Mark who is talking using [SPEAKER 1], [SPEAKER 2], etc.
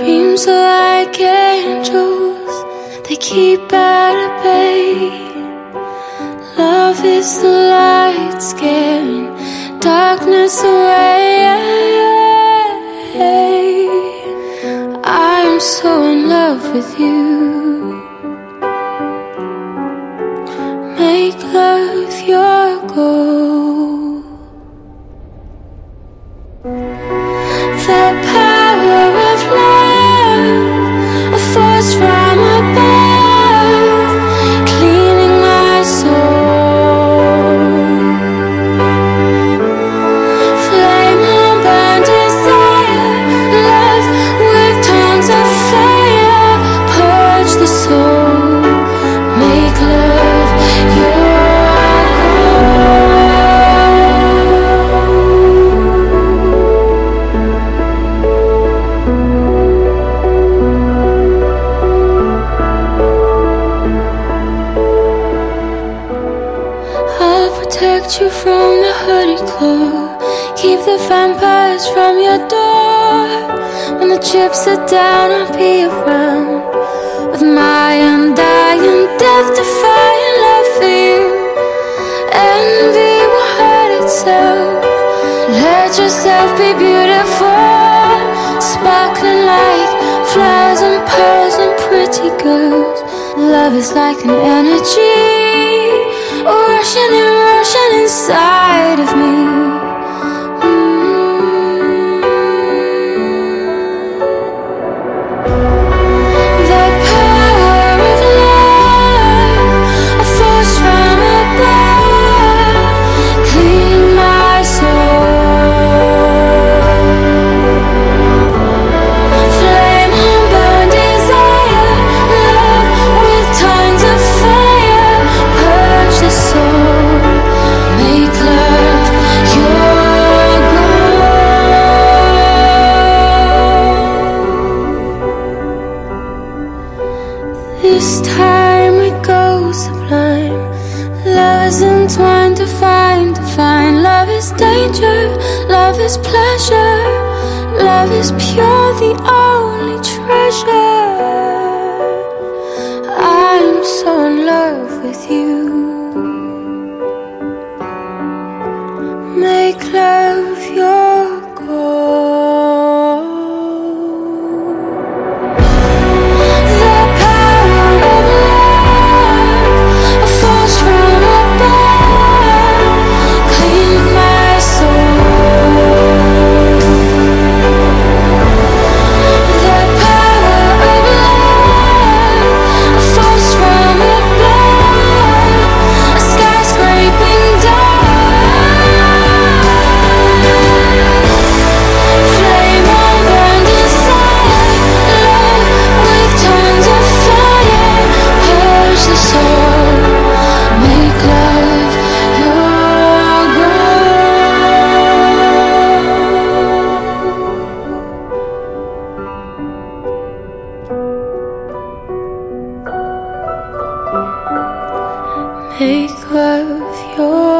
[SPEAKER 1] Dreams are like angels, they keep at bay. Love is the light scaring darkness away. I'm so in love with you. Make love your goal. The protect you from the hooded claw. Keep the vampires from your door. When the chips are down, I'll be around with my undying, death-defying love for you. Envy will hurt itself. Let yourself be beautiful, sparkling like flowers and pearls and pretty girls. Love is like an energy rushing and rushing inside of me. is pleasure, love is pure, the only treasure. I'm so in love with you. take love your